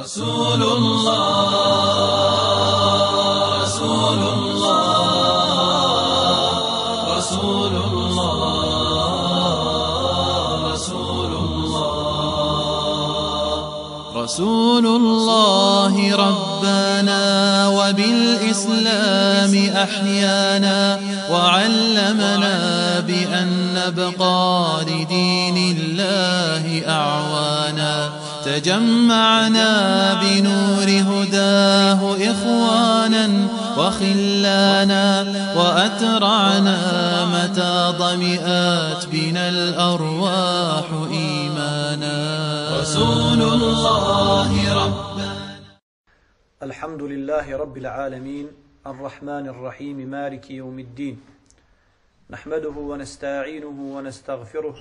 رسول الله رسول الله رسول الله رسول الله رسول الله ربنا وبالإسلام أحيانا وعلمنا بأن نبقى لدين تجمعنا بنور هداه إخوانا وخلانا وأترعنا متى ضمئات بنا الأرواح إيمانا. رسول الله ربنا. الحمد لله رب العالمين الرحمن الرحيم مالك يوم الدين. نحمده ونستعينه ونستغفره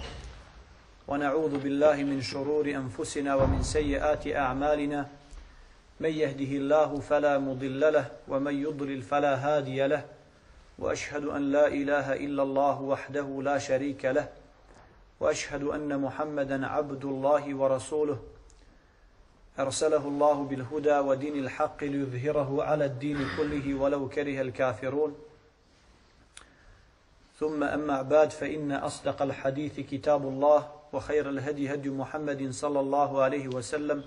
ونعوذ بالله من شرور أنفسنا ومن سيئات أعمالنا. من يهده الله فلا مضل له ومن يضلل فلا هادي له. وأشهد أن لا إله إلا الله وحده لا شريك له. وأشهد أن محمدا عبد الله ورسوله. أرسله الله بالهدى ودين الحق ليظهره على الدين كله ولو كره الكافرون. ثم أما بعد فإن أصدق الحديث كتاب الله. وخير الهدي هدي محمد صلى الله عليه وسلم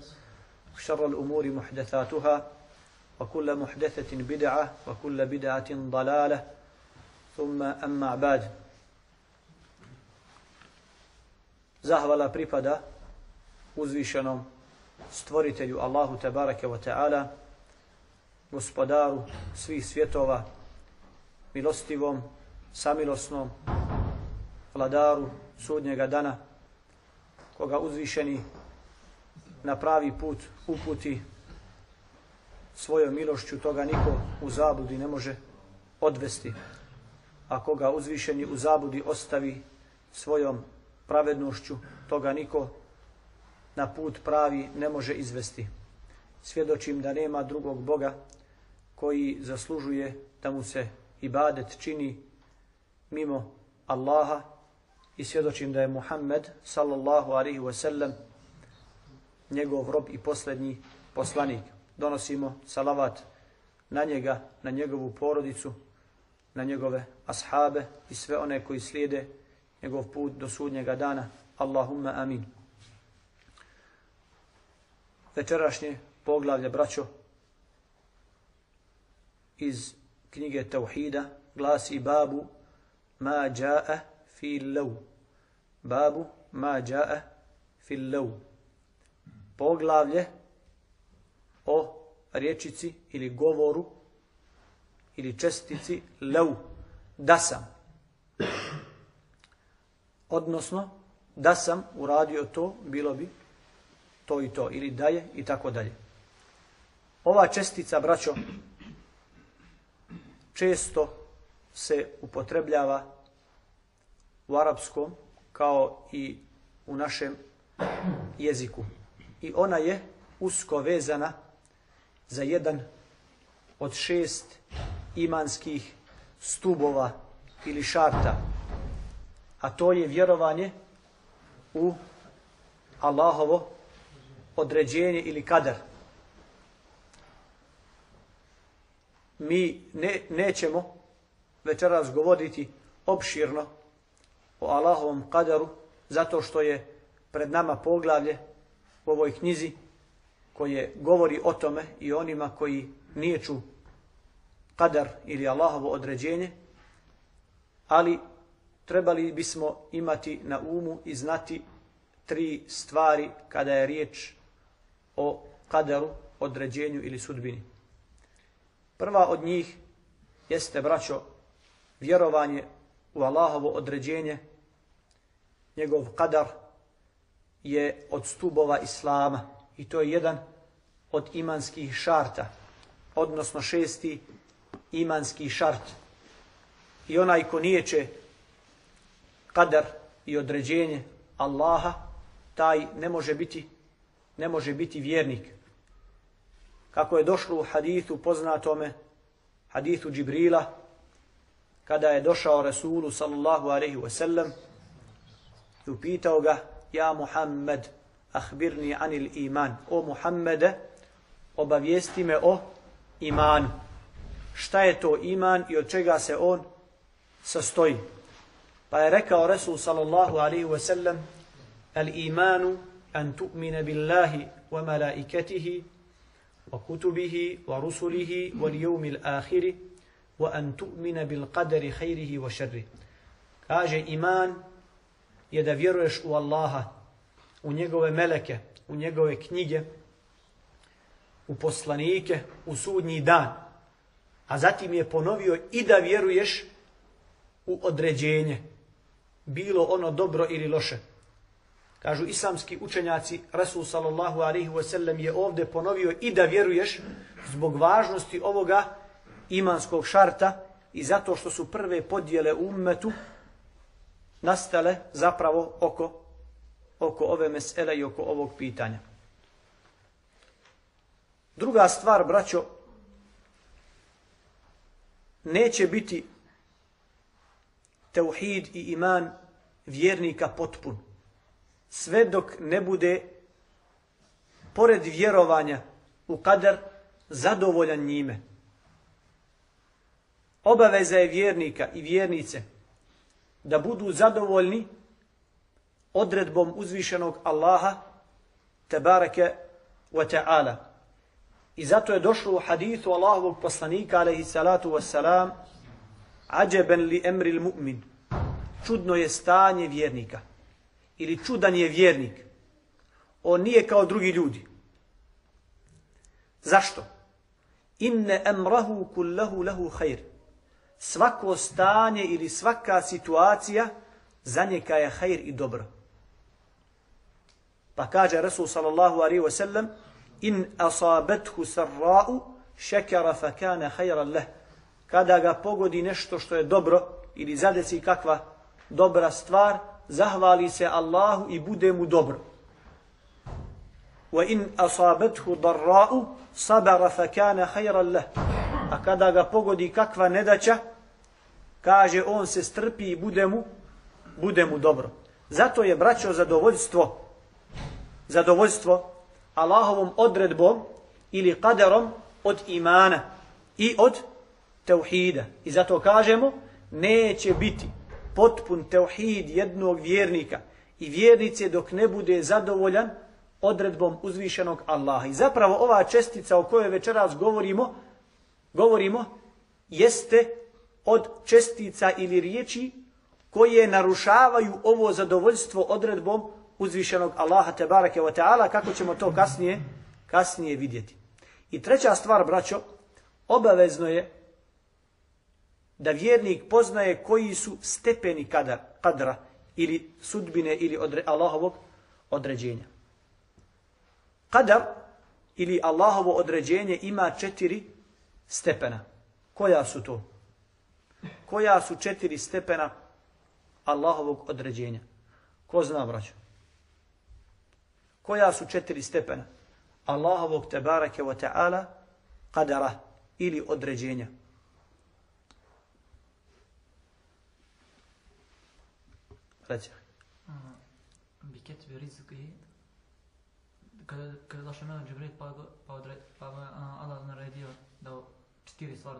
وشر الأمور محدثاتها وكل محدثة بدعة وكل بدعة ضلالة ثم أما بعد. زهوة لا بريبادة وزيشنو ستوريتي الله تبارك وتعالى gospodaru svih svjetova, milostivom, samilosnom, vladaru sudnjega dana, koga uzvišeni na pravi put uputi svojom milošću, toga niko u zabudi ne može odvesti. A koga uzvišeni u zabudi ostavi svojom pravednošću, toga niko na put pravi ne može izvesti. Svjedočim da nema drugog Boga koji zaslužuje da mu se ibadet čini mimo Allaha i svjedočim da je Muhammed sallallahu alaihi wa sallam njegov rob i posljednji poslanik. Donosimo salavat na njega, na njegovu porodicu, na njegove ashabe i sve one koji slijede njegov put do sudnjega dana. Allahumma amin. Večerašnje poglavlje, braćo, iz knjige Tauhida glasi babu ma ja'a fi law. Babu ma ja'a fi law. Poglavlje o riječici ili govoru ili čestici law. Da sam. Odnosno, da sam uradio to, bilo bi to i to, ili da je i tako dalje. Ova čestica, braćo, često se upotrebljava u arapskom kao i u našem jeziku. I ona je usko vezana za jedan od šest imanskih stubova ili šarta, a to je vjerovanje u Allahovo određenje ili kadar. Mi ne, nećemo večeras govoriti opširno o Allahovom kadaru, zato što je pred nama poglavlje u ovoj knjizi koje govori o tome i onima koji niječu kadar ili Allahovo određenje, ali trebali bismo imati na umu i znati tri stvari kada je riječ o kadaru, određenju ili sudbini. Prva od njih jeste, braćo, vjerovanje u Allahovo određenje, njegov kadar je od stubova Islama i to je jedan od imanskih šarta, odnosno šesti imanski šart. I onaj ko nijeće kadar i određenje Allaha, taj ne može biti ne može biti vjernik. Kako je došlo u hadithu poznatome, hadithu Džibrila, kada je došao Rasulu sallallahu alaihi wa sallam i upitao ga, ja Muhammed, ahbirni anil iman. O Muhammede, obavijesti me o imanu. Šta je to iman i od čega se on sastoji? Pa je rekao Resul sallallahu alaihi wa sallam al imanu an tu'mina billahi wa malaikatihi wa kutubihi wa rusulihi wa lijumil ahiri wa an tu'mina bil qadari khairihi wa šarri. Kaže iman je da vjeruješ u Allaha, u njegove meleke, u njegove knjige, u poslanike, u sudnji dan. A zatim je ponovio i da vjeruješ u određenje, bilo ono dobro ili loše. Kažu islamski učenjaci, Rasul sallallahu alaihi wasallam je ovdje ponovio i da vjeruješ zbog važnosti ovoga imanskog šarta i zato što su prve podjele u ummetu nastale zapravo oko, oko ove mesele i oko ovog pitanja. Druga stvar, braćo, neće biti teuhid i iman vjernika potpun. Sve dok ne bude pored vjerovanja u kader zadovoljan njime. Obaveza je vjernika i vjernice da budu zadovoljni odredbom uzvišenog Allaha tebareke wa ta'ala. I zato je došlo u hadithu Allahovog poslanika alaihi salatu wassalam ađeben li emril mu'min. Čudno je stanje vjernika. Ili čudan je vjernik. On nije kao drugi ljudi. Zašto? Inne emrahu kullahu lahu khair. Svako stanje ili svaka situacija za njega je khair i dobro. Pa kaže Rasul sallallahu alaihi wa sallam in asabethu sarra'u šekara fa kana hajran leh. Kada ga pogodi nešto što je dobro ili zadeci kakva dobra stvar, zahvali se Allahu i bude mu dobro. Wa in asabethu darra'u sabara fa kana hajran leh. A kada ga pogodi kakva nedaća, kaže on se strpi i bude mu, bude mu dobro. Zato je braćo zadovoljstvo, zadovoljstvo Allahovom odredbom ili kaderom od imana i od teuhida. I zato kažemo, neće biti potpun teuhid jednog vjernika i vjernice dok ne bude zadovoljan odredbom uzvišenog Allaha. I zapravo ova čestica o kojoj večeras govorimo, govorimo, jeste od čestica ili riječi koje narušavaju ovo zadovoljstvo odredbom uzvišenog Allaha te barake wa ta'ala, kako ćemo to kasnije, kasnije vidjeti. I treća stvar, braćo, obavezno je da vjernik poznaje koji su stepeni kadar, kadra ili sudbine ili odre, Allahovog određenja. Kadar ili Allahovo određenje ima četiri stepena. Koja su to? Koja su četiri stepena Allahovog određenja? Ko zna, braćo? koja su četiri stepena Allahovog tebareke wa ta'ala kadara ili određenja. Reci. Mm. Bi ketbi rizki kada kada došao menadžer Džibril pa pa odred pa Allah naredio da četiri stvari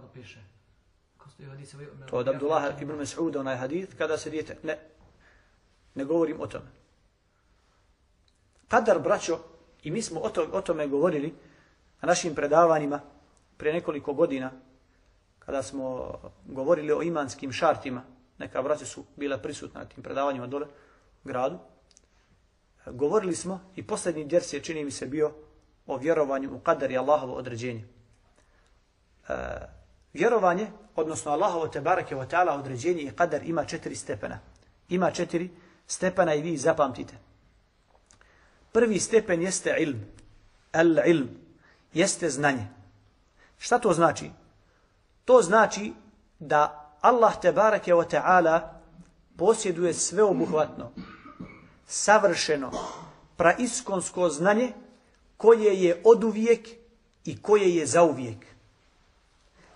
stoji hadis To od Abdullah ibn Mas'ud onaj hadis kada se dijete ne ne govorim o tome. Kadar, braćo, i mi smo o, to, o tome govorili na našim predavanjima prije nekoliko godina, kada smo govorili o imanskim šartima, neka braće su bila prisutna na tim predavanjima dole u gradu, govorili smo i posljednji djers je, čini mi se, bio o vjerovanju u kadar i Allahovo određenje. Vjerovanje, odnosno Allahovo te barake wa ta'ala određenje i kadar ima četiri stepena. Ima četiri stepena i vi zapamtite. Prvi stepen jeste ilm. El ilm. Jeste znanje. Šta to znači? To znači da Allah te barake wa ta'ala posjeduje sveobuhvatno, savršeno, praiskonsko znanje koje je od uvijek i koje je zauvijek.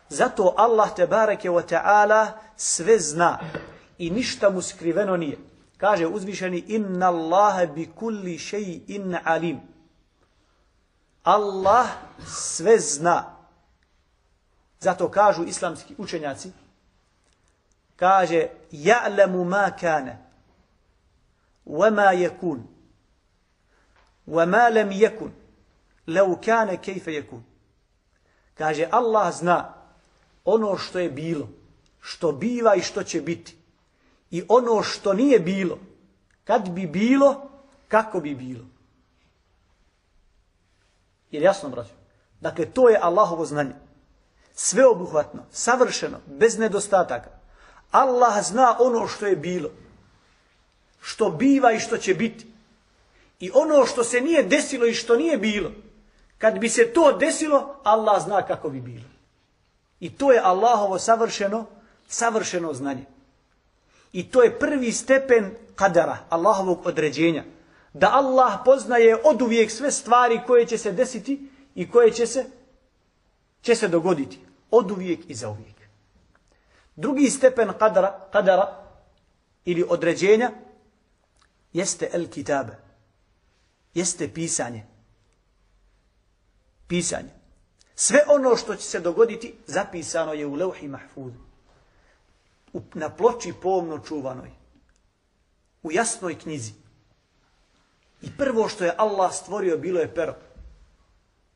Zato Allah te bareke ve ta'ala sve zna i ništa mu skriveno nije. Kaže uzvišeni inna Allaha bi kulli shay'in alim. Allah sve zna. Zato kažu islamski učenjaci, kaže, ja'lamu ma kana wa ma yakun, wa ma lam yakun, law kana kayfa yakun. Kaže, Allah zna ono što je bilo, što biva i što će biti. I ono što nije bilo, kad bi bilo, kako bi bilo. Jer jasno, braćo? Dakle, to je Allahovo znanje. Sveobuhvatno, savršeno, bez nedostataka. Allah zna ono što je bilo, što biva i što će biti. I ono što se nije desilo i što nije bilo, kad bi se to desilo, Allah zna kako bi bilo. I to je Allahovo savršeno, savršeno znanje. I to je prvi stepen kadara, Allahovog određenja. Da Allah poznaje od uvijek sve stvari koje će se desiti i koje će se, će se dogoditi. Od uvijek i za uvijek. Drugi stepen kadara, kadara ili određenja jeste el kitabe. Jeste pisanje. Pisanje. Sve ono što će se dogoditi zapisano je u leuhi U Na ploči pomno čuvanoj. U jasnoj knjizi. I prvo što je Allah stvorio bilo je pero.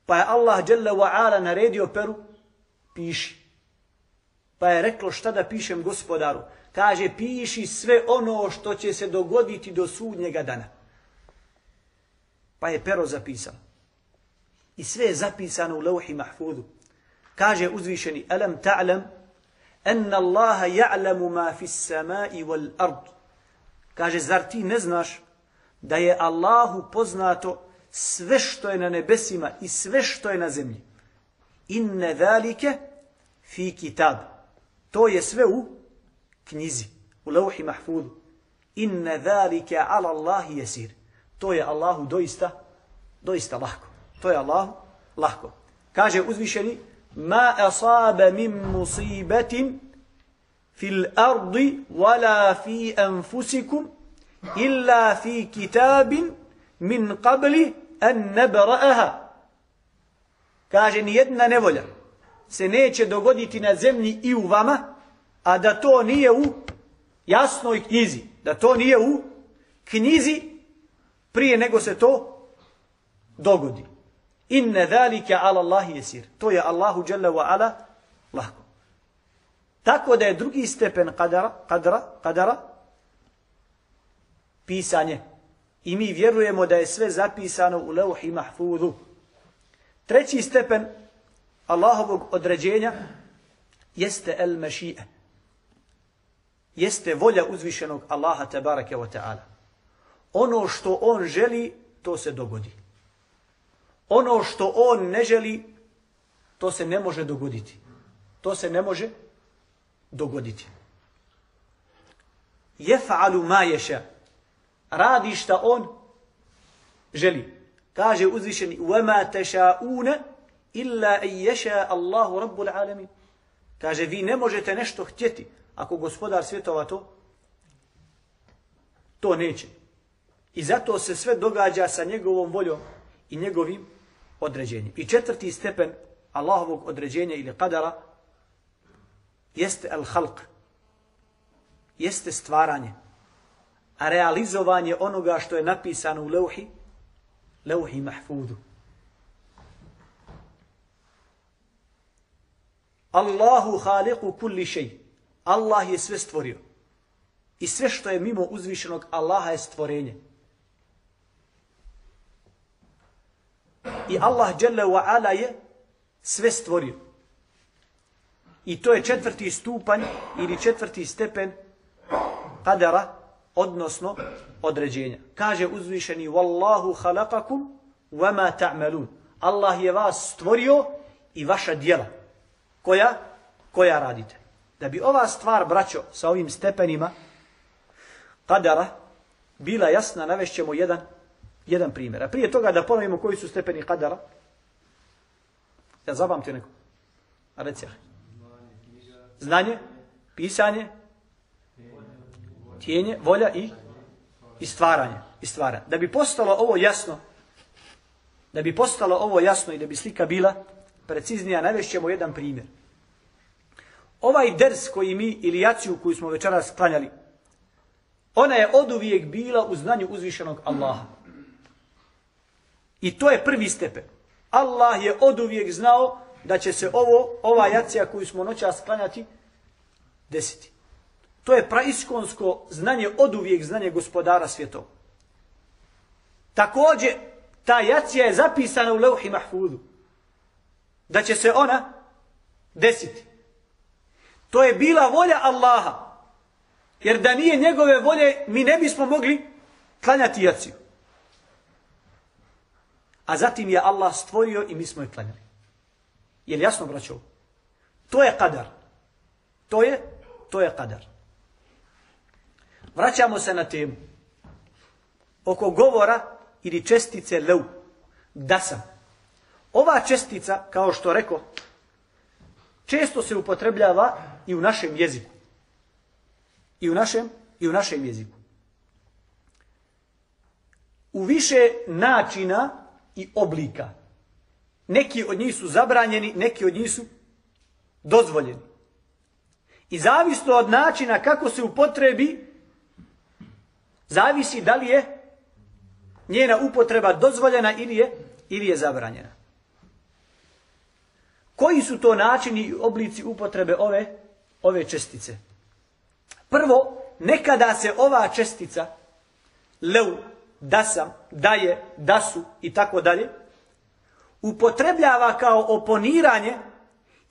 Pa je Allah dželle wa ala naredio peru piši. Pa je reklo šta da pišem gospodaru. Kaže piši sve ono što će se dogoditi do sudnjega dana. Pa je pero zapisao. I sve je zapisano u leuhi mahfudu. Kaže uzvišeni, alam ta'lam, enna Allaha ja'lamu ma fi samai wal ard. Kaže, zar ti ne znaš da je Allahu poznato sve što je na nebesima i sve što je na zemlji. Inne dhalike fi kitab. To je sve u knjizi, u leuhi mahfudu. Inne dhalike ala Allahi jesir. To je Allahu doista, doista lahko. To je Allah lahko. Kaže uzvišeni, ma asaba min musibetin fil ardi wala fi anfusikum illa fi kitabin min qabli an nabra'aha. Kaže nijedna nevolja se neće dogoditi na zemlji i u vama, a da to nije u jasnoj knjizi, da to nije u knjizi prije nego se to dogodi. Inne dhalike ala Allahi jesir. To je Allahu dželle wa ala lahko. Tako da je drugi stepen kadara, kadara, kadara, pisanje. I mi vjerujemo da je sve zapisano u levhi mahfudu. Treći stepen Allahovog određenja jeste el mešije. Jeste volja uzvišenog Allaha tabaraka wa ta'ala. Ono što on želi, to se dogodi Ono što on ne želi, to se ne može dogoditi. To se ne može dogoditi. Jefa'alu ma ješa radi šta on želi. Kaže uzvišeni وَمَا تَشَاءُونَ إِلَّا أَنْ يَشَاءَ اللَّهُ رَبُّ الْعَالَمِينَ Kaže vi ne možete nešto htjeti ako gospodar svjetova to to neće. I zato se sve događa sa njegovom voljom i njegovim određenjem. I četvrti stepen Allahovog određenja ili kadara jeste al-halq. Jeste stvaranje a realizovanje onoga što je napisano u leuhi, leuhi mahfudu. Allahu haliku kulli šej. Allah je sve stvorio. I sve što je mimo uzvišenog Allaha je stvorenje. I Allah Jalla wa ala je sve stvorio. I to je četvrti stupanj ili četvrti stepen kadara odnosno određenja. Kaže uzvišeni Wallahu khalaqakum wama ta'malun. Allah je vas stvorio i vaša djela. Koja? Koja radite. Da bi ova stvar, braćo, sa ovim stepenima kadara bila jasna, navešćemo jedan, jedan primjer. A prije toga da ponovimo koji su stepeni kadara. Ja zabamtio neko. A reci Znanje, pisanje, tijenje, volja i, i stvaranje. I stvaranje. Da bi postalo ovo jasno, Da bi postalo ovo jasno i da bi slika bila preciznija, navešćemo jedan primjer. Ovaj ders koji mi, ili jaciju koju smo večeras klanjali, ona je oduvijek bila u znanju uzvišenog Allaha. I to je prvi stepen. Allah je oduvijek znao da će se ovo, ova jacija koju smo noća sklanjati, desiti. To je praiskonsko znanje, oduvijek znanje gospodara svjetova. Također, ta jacija je zapisana u Leuhi Mahfudu. Da će se ona desiti. To je bila volja Allaha. Jer da nije njegove volje, mi ne bismo mogli klanjati jaciju. A zatim je Allah stvorio i mi smo je klanjali. Je li jasno, braćo? To je kadar. To je, to je kadar. Vraćamo se na temu. Oko govora ili čestice leu. Da sam. Ova čestica, kao što reko, često se upotrebljava i u našem jeziku. I u našem, i u našem jeziku. U više načina i oblika. Neki od njih su zabranjeni, neki od njih su dozvoljeni. I zavisno od načina kako se upotrebi, zavisi da li je njena upotreba dozvoljena ili je, ili je zabranjena. Koji su to načini i oblici upotrebe ove, ove čestice? Prvo, nekada se ova čestica, leu, da sam, da je, da su i tako dalje, upotrebljava kao oponiranje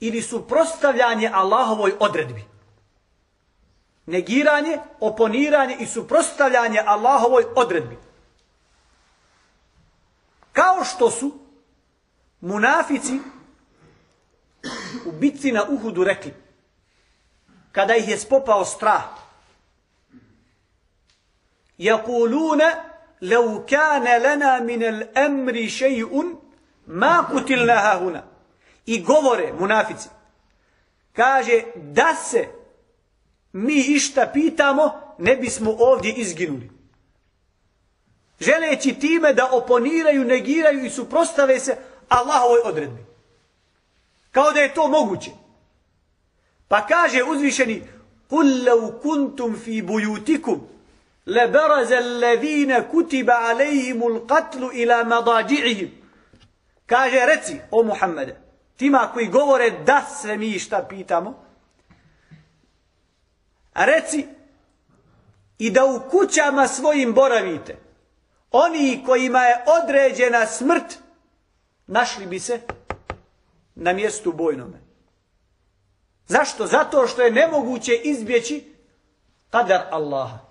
ili suprostavljanje Allahovoj odredbi. Negiranje, oponiranje i suprostavljanje Allahovoj odredbi. Kao što su munafici u bitci na Uhudu rekli, kada ih je spopao strah, Jakulune, لو كان لنا من الامر شيء ما قتلنا هنا i govore munafici kaže da se mi išta pitamo ne bismo ovdje izginuli želeći time da oponiraju negiraju i suprostave se Allahovoj odredbi kao da je to moguće pa kaže uzvišeni kul law kuntum fi buyutikum لبرز الذين كتب عليهم القتل إلى مضاجعهم kaže reci o Muhammede tima koji govore da se mi šta pitamo a reci i da u kućama svojim boravite oni kojima je određena smrt našli bi se na mjestu bojnome zašto? zato što je nemoguće izbjeći kadar Allaha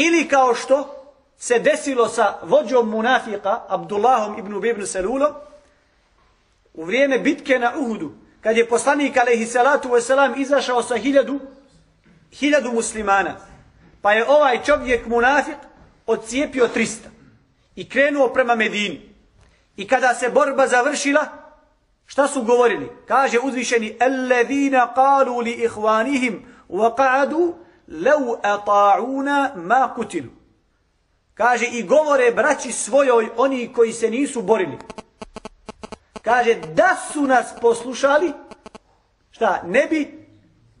Ili kao što se desilo sa vođom munafika, Abdullahom ibn Ubibn Selulom, u vrijeme bitke na Uhudu, kad je poslanik alaihi salatu wasalam izašao sa hiljadu, hiljadu muslimana, pa je ovaj čovjek munafik odcijepio 300 i krenuo prema Medini. I kada se borba završila, šta su govorili? Kaže uzvišeni, Alladhina qalu li ihvanihim wa qa'adu leu ata'una ma kutilu. Kaže i govore braći svojoj oni koji se nisu borili. Kaže da su nas poslušali, šta, ne bi,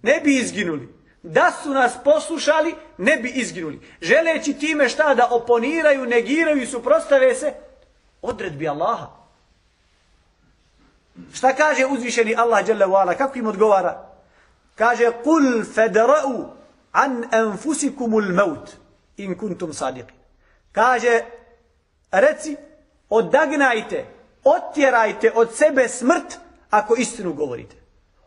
ne bi izginuli. Da su nas poslušali, ne bi izginuli. Želeći time šta da oponiraju, negiraju i suprostave se, odredbi Allaha. Šta kaže uzvišeni Allah, dželle kako im odgovara? Kaže, kul fedra'u an anfusikumul maut in kuntum sadiqin. Kaže, reci, odagnajte, otjerajte od sebe smrt ako istinu govorite.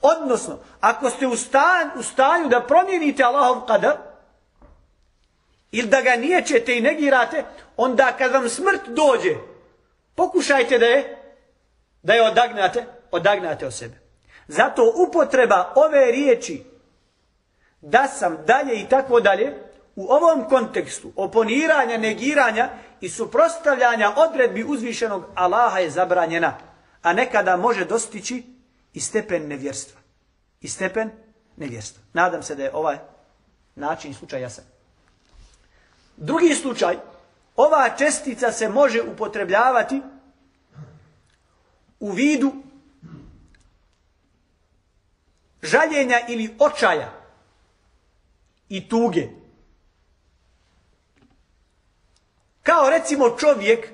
Odnosno, ako ste u, stan, u stanju da promijenite Allahov kadar, ili da ga niječete i negirate, onda kad vam smrt dođe, pokušajte da je, da je odagnate, odagnate od sebe. Zato upotreba ove riječi da sam dalje i tako dalje, u ovom kontekstu oponiranja, negiranja i suprostavljanja odredbi uzvišenog Allaha je zabranjena, a nekada može dostići i stepen nevjerstva. I stepen nevjerstva. Nadam se da je ovaj način slučaj jasan. Drugi slučaj, ova čestica se može upotrebljavati u vidu žaljenja ili očaja i tuge. Kao recimo čovjek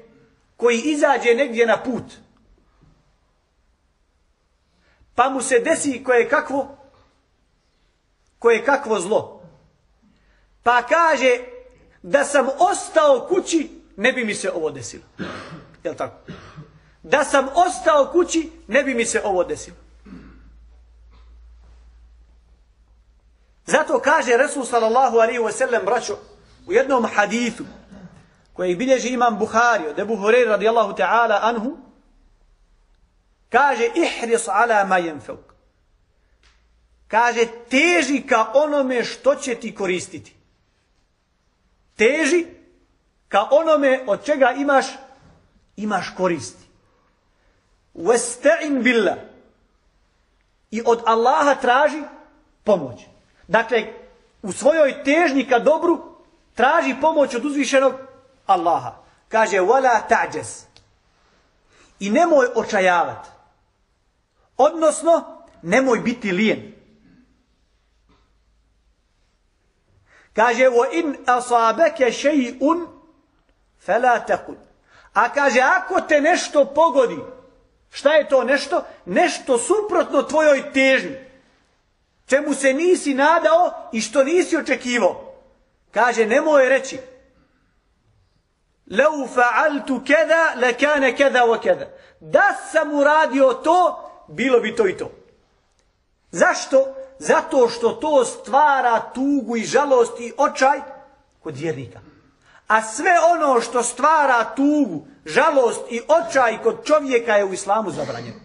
koji izađe negdje na put, pa mu se desi koje kakvo, koje kakvo zlo. Pa kaže da sam ostao kući, ne bi mi se ovo desilo. Jel tako? Da sam ostao kući, ne bi mi se ovo desilo. Zato kaže Resul sallallahu alaihi wa sallam, braćo, u jednom hadithu, koji bilježi imam Buhari od Ebu Hureyre radijallahu ta'ala anhu, kaže ihris ala ma jenfeuk. Kaže teži ka onome što će ti koristiti. Teži ka onome od čega imaš imaš koristi. Wasta'in billah. I od Allaha traži pomoć. Dakle, u svojoj težnji ka dobru traži pomoć od uzvišenog Allaha. Kaže, wala ta'đez. I nemoj očajavat. Odnosno, nemoj biti lijen. Kaže, wa in asabeke šeji'un, fela tekun. A kaže, ako te nešto pogodi, šta je to nešto? Nešto suprotno tvojoj težnji čemu se nisi nadao i što nisi očekivao. Kaže, nemoj reći. Lau fa'altu keda, le kane keda o keda. Da sam uradio to, bilo bi to i to. Zašto? Zato što to stvara tugu i žalost i očaj kod vjernika. A sve ono što stvara tugu, žalost i očaj kod čovjeka je u islamu zabranjeno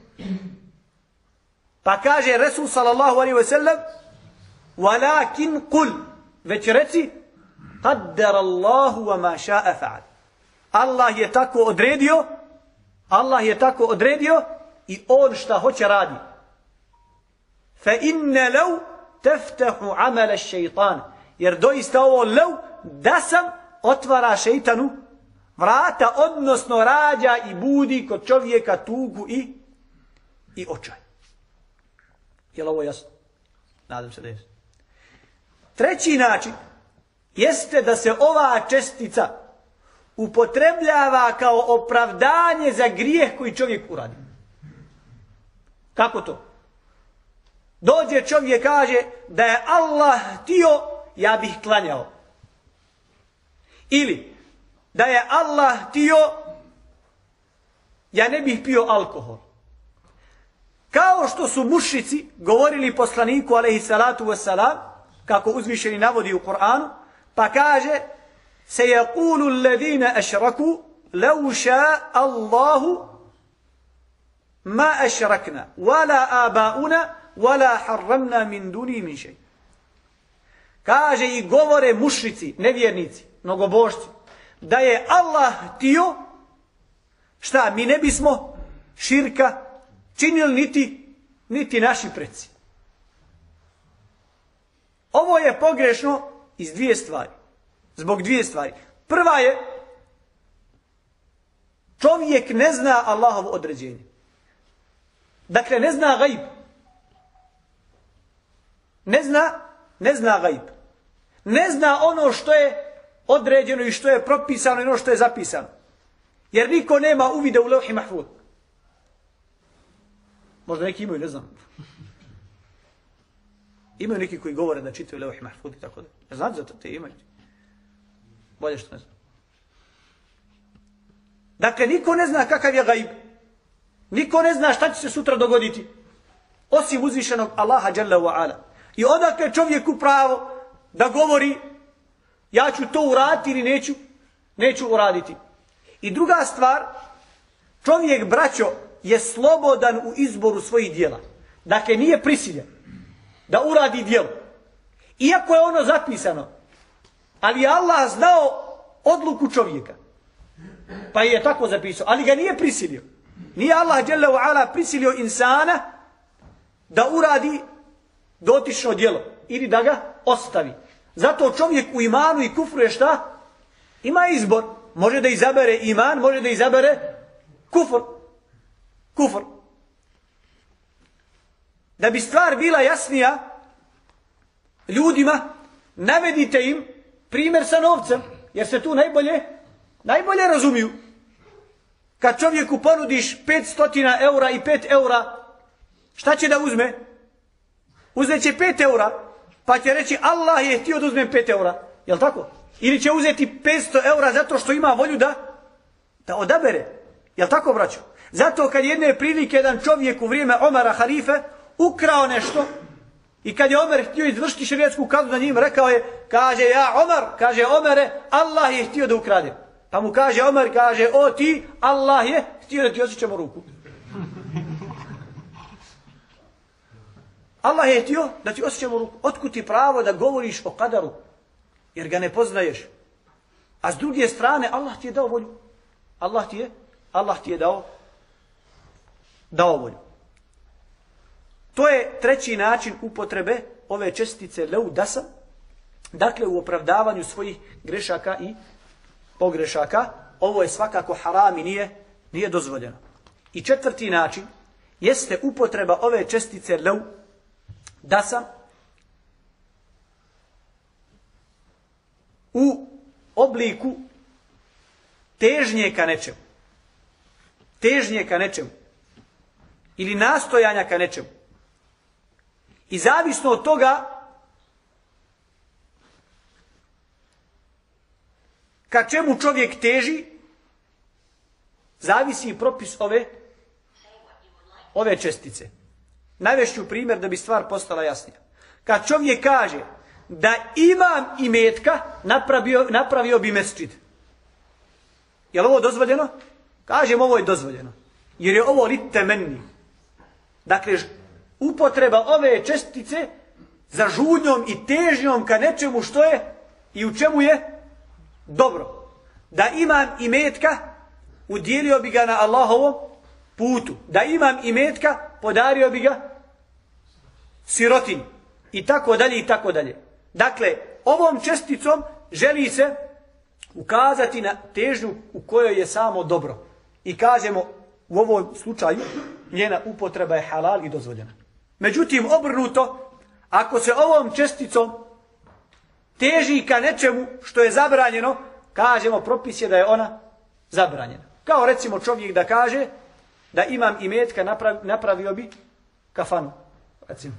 pa kaže Resul sallallahu alaihi ve sellem walakin kul već reci Qaddar Allahu wa ma sha'a fa'al Allah je tako odredio, Allah je tako odredio i on šta hoće radi. Fa inna law taftahu amal ash-shaytan. Jer doista ovo law da sam otvara šeitanu vrata, odnosno rađa i budi kod čovjeka tugu i i očaj. Je ovo jasno? Nadam se da je. Treći način jeste da se ova čestica upotrebljava kao opravdanje za grijeh koji čovjek uradi. Kako to? Dođe čovjek kaže da je Allah tio, ja bih klanjao. Ili da je Allah tio, ja ne bih pio alkohol. Kao što su mušici govorili poslaniku alaihi salatu wassalam, kako uzvišeni navodi u Kur'anu, pa kaže se je kulu levine lau leuša Allahu ma ašrakna, wala abauna wala harramna min duni min še. Kaže i govore mušici, nevjernici, nogobošci, da je Allah tio šta, mi ne bismo širka činili niti, niti naši preci. Ovo je pogrešno iz dvije stvari. Zbog dvije stvari. Prva je, čovjek ne zna Allahovo određenje. Dakle, ne zna gajb. Ne zna, ne zna gajb. Ne zna ono što je određeno i što je propisano i ono što je zapisano. Jer niko nema uvide u levhi mahfud. Možda neki imaju, ne znam. Imaju neki koji govore da čitaju levhi mahfud i tako da. Ne znate za to te imaju. Bolje što ne znam. Dakle, niko ne zna kakav je gaib. Niko ne zna šta će se sutra dogoditi. Osim uzvišenog Allaha Jalla wa ala. I odakle čovjeku pravo da govori ja ću to uraditi ili neću, neću uraditi. I druga stvar, čovjek, braćo, je slobodan u izboru svojih dijela. Dakle, nije prisiljen da uradi dijelo. Iako je ono zapisano, Ali je Allah znao odluku čovjeka. Pa je tako zapisao. Ali ga nije prisilio. Nije Allah ala prisilio insana da uradi dotično djelo. Ili da ga ostavi. Zato čovjek u imanu i kufru je šta? Ima izbor. Može da izabere iman, može da izabere kufr. Kufr. Da bi stvar bila jasnija ljudima, navedite im primjer sa novcem, jer se tu najbolje, najbolje razumiju. Kad čovjeku ponudiš 500 eura i 5 eura, šta će da uzme? Uzeće 5 eura, pa će reći Allah je htio da uzmem 5 eura. Jel tako? Ili će uzeti 500 eura zato što ima volju da da odabere. Jel tako, braćo? Zato kad jedne prilike jedan čovjek u vrijeme Omara Harife ukrao nešto i kad je Omer htio izvršiti šerijetsku kaznu na njim, rekao je, kaže ja Omar, kaže Omere, Allah je htio da ukrade. Pa mu kaže Omer, kaže, o ti, Allah je htio da ti osjećamo ruku. Allah je htio da ti osjećamo ruku. Otkud ti pravo da govoriš o kadaru? Jer ga ne poznaješ. A s druge strane, Allah ti je dao volju. Allah ti je, Allah ti je dao, dao volju. To je treći način upotrebe ove čestice leudasa, dakle u opravdavanju svojih grešaka i pogrešaka. Ovo je svakako haram i nije, nije dozvoljeno. I četvrti način jeste upotreba ove čestice leu dasa u obliku težnje ka nečemu. Težnje ka nečemu. Ili nastojanja ka nečemu. I zavisno od toga ka čemu čovjek teži, zavisi i propis ove ove čestice. Navešću primjer da bi stvar postala jasnija. Kad čovjek kaže da imam imetka, napravio, napravio bi mesčid. Je li ovo dozvoljeno? Kažem, ovo je dozvoljeno. Jer je ovo lit meni. Dakle, upotreba ove čestice za žudnjom i težnjom ka nečemu što je i u čemu je dobro. Da imam imetka, udjelio bi ga na Allahovom putu. Da imam imetka, podario bi ga sirotin. I tako dalje i tako dalje. Dakle, ovom česticom želi se ukazati na težnju u kojoj je samo dobro. I kažemo, u ovom slučaju, njena upotreba je halal i dozvoljena. Međutim, obrnuto, ako se ovom česticom teži ka nečemu što je zabranjeno, kažemo, propis je da je ona zabranjena. Kao recimo čovjek da kaže da imam imetka, napravi, napravio bi kafanu, recimo.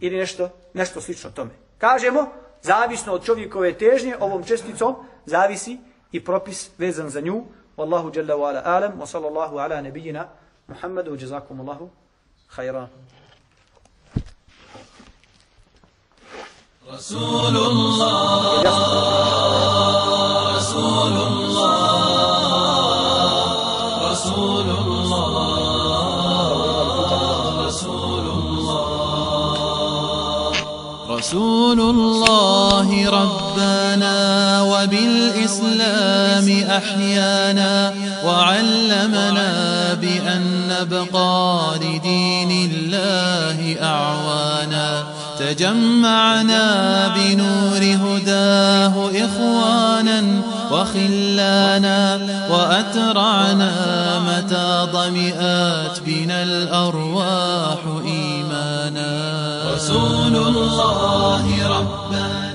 Ili nešto, nešto slično tome. Kažemo, zavisno od čovjekove težnje, ovom česticom zavisi i propis vezan za nju. والله جل وعلا أعلم وصلى الله على نبينا محمد وجزاكم الله خيرا. رسول الله رسول الله. رسول الله ربنا وبالإسلام أحيانا وعلمنا بأن نبقى لدين الله أعوانا. تجمعنا بنور هداه إخوانا وخلانا وأترعنا متى ضمئات بنا الأرواح الله رب